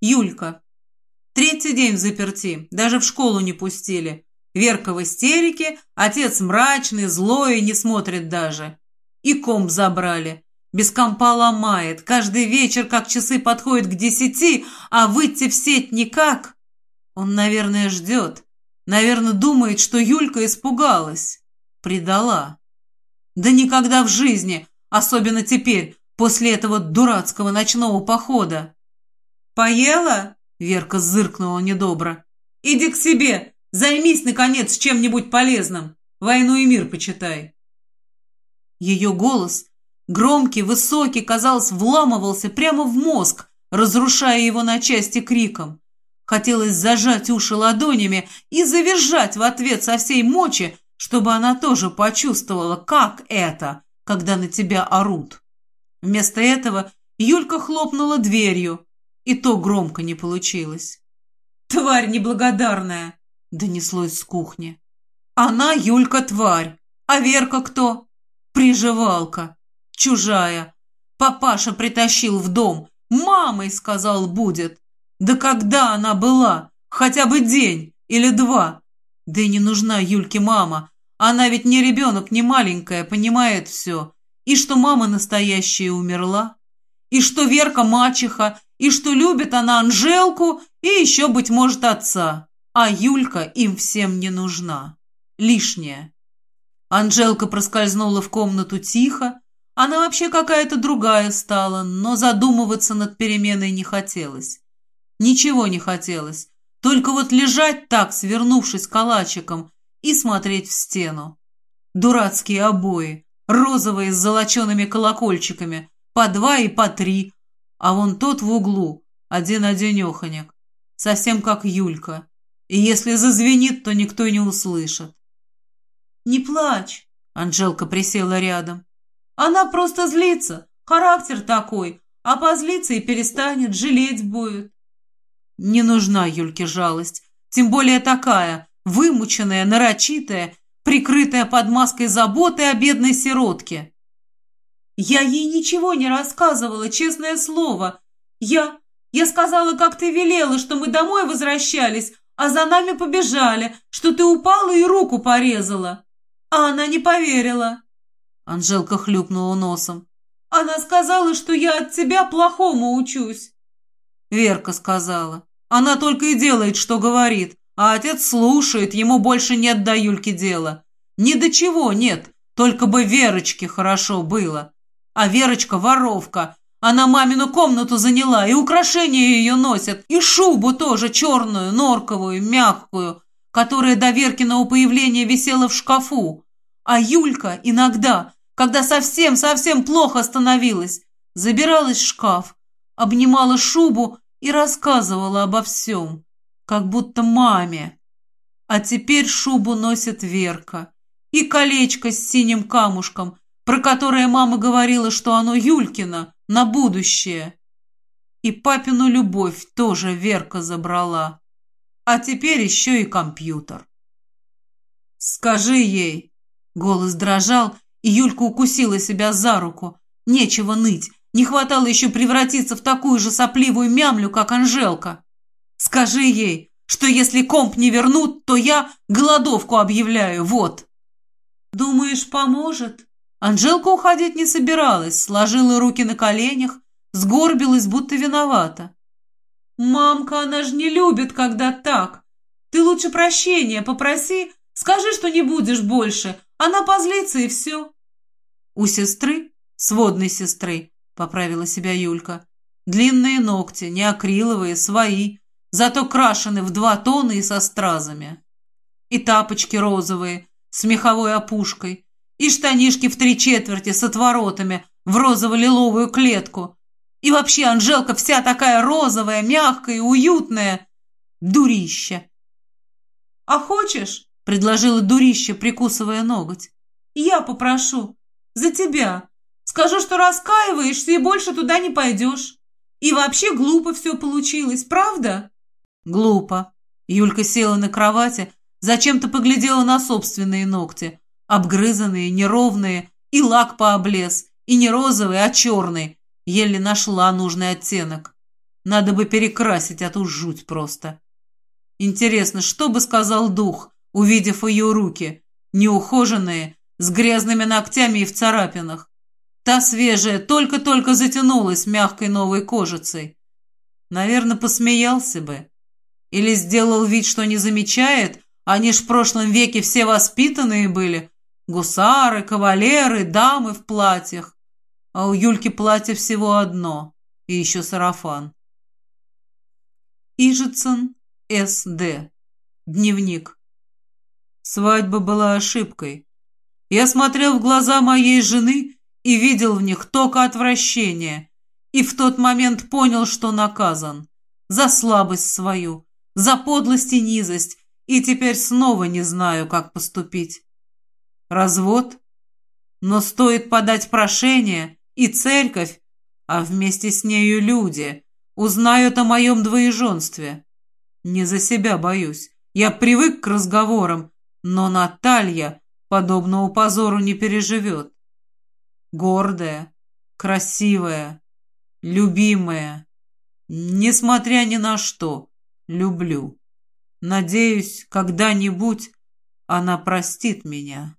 Юлька. Третий день в заперти, даже в школу не пустили. Верка в истерике, отец мрачный, злой, не смотрит даже. И комп забрали. Без компа ломает. Каждый вечер, как часы подходят к десяти, а выйти в сеть никак. Он, наверное, ждет. Наверное, думает, что Юлька испугалась. Предала. Да никогда в жизни, особенно теперь, после этого дурацкого ночного похода. «Поела?» — Верка зыркнула недобро. «Иди к себе, займись, наконец, чем-нибудь полезным. Войну и мир почитай». Ее голос, громкий, высокий, казалось, вламывался прямо в мозг, разрушая его на части криком. Хотелось зажать уши ладонями и завизжать в ответ со всей мочи, чтобы она тоже почувствовала, как это, когда на тебя орут. Вместо этого Юлька хлопнула дверью, и то громко не получилось. «Тварь неблагодарная!» — донеслось с кухни. «Она, Юлька, тварь. А Верка кто?» «Приживалка. Чужая. Папаша притащил в дом. Мамой, сказал, будет. Да когда она была? Хотя бы день или два. Да и не нужна Юльке мама. Она ведь не ребенок, не маленькая, понимает все. И что мама настоящая умерла. И что Верка мачеха, и что любит она Анжелку и еще, быть может, отца. А Юлька им всем не нужна. Лишняя. Анжелка проскользнула в комнату тихо. Она вообще какая-то другая стала, но задумываться над переменой не хотелось. Ничего не хотелось. Только вот лежать так, свернувшись калачиком, и смотреть в стену. Дурацкие обои, розовые с золочеными колокольчиками, по два и по три, а вон тот в углу, один-одинеханик, совсем как Юлька. И если зазвенит, то никто не услышит. «Не плачь!» — Анжелка присела рядом. «Она просто злится, характер такой, а позлится и перестанет, жалеть будет». Не нужна Юльке жалость, тем более такая, вымученная, нарочитая, прикрытая под маской заботы о бедной сиротке. Я ей ничего не рассказывала, честное слово. Я... Я сказала, как ты велела, что мы домой возвращались, а за нами побежали, что ты упала и руку порезала. А она не поверила. Анжелка хлюпнула носом. Она сказала, что я от тебя плохому учусь. Верка сказала. Она только и делает, что говорит. А отец слушает, ему больше нет до Юльки дела. Ни до чего нет, только бы Верочке хорошо было. А Верочка воровка. Она мамину комнату заняла, и украшения ее носят, и шубу тоже черную, норковую, мягкую, которая до Веркиного появления висела в шкафу. А Юлька иногда, когда совсем-совсем плохо становилась, забиралась в шкаф, обнимала шубу и рассказывала обо всем, как будто маме. А теперь шубу носит Верка и колечко с синим камушком, про которое мама говорила, что оно Юлькино на будущее. И папину любовь тоже Верка забрала. А теперь еще и компьютер. «Скажи ей!» Голос дрожал, и Юлька укусила себя за руку. Нечего ныть, не хватало еще превратиться в такую же сопливую мямлю, как Анжелка. Скажи ей, что если комп не вернут, то я голодовку объявляю, вот. Думаешь, поможет? Анжелка уходить не собиралась, сложила руки на коленях, сгорбилась, будто виновата. «Мамка, она же не любит, когда так. Ты лучше прощения попроси, скажи, что не будешь больше. Она позлится, и все». У сестры, сводной сестры, поправила себя Юлька. Длинные ногти, не акриловые, свои, зато крашены в два тона и со стразами. И тапочки розовые, с меховой опушкой, и штанишки в три четверти с отворотами в розово-лиловую клетку. И вообще Анжелка вся такая розовая, мягкая и уютная. Дурище. «А хочешь?» — предложила дурище, прикусывая ноготь. «Я попрошу. За тебя. Скажу, что раскаиваешься и больше туда не пойдешь. И вообще глупо все получилось, правда?» «Глупо». Юлька села на кровати, зачем-то поглядела на собственные ногти. Обгрызанные, неровные, и лак пооблез, и не розовый, а черный. Еле нашла нужный оттенок. Надо бы перекрасить эту жуть просто. Интересно, что бы сказал дух, увидев ее руки, неухоженные, с грязными ногтями и в царапинах. Та свежая только-только затянулась мягкой новой кожицей. Наверное, посмеялся бы. Или сделал вид, что не замечает, они ж в прошлом веке все воспитанные были. Гусары, кавалеры, дамы в платьях. А у Юльки платье всего одно. И еще сарафан. Ижицын, С.Д. Дневник. Свадьба была ошибкой. Я смотрел в глаза моей жены и видел в них только отвращение. И в тот момент понял, что наказан. За слабость свою, за подлость и низость, и теперь снова не знаю, как поступить. Развод? Но стоит подать прошение, и церковь, а вместе с нею люди, узнают о моем двоеженстве. Не за себя боюсь. Я привык к разговорам, но Наталья подобного позору не переживет. Гордая, красивая, любимая, несмотря ни на что, люблю. Надеюсь, когда-нибудь она простит меня.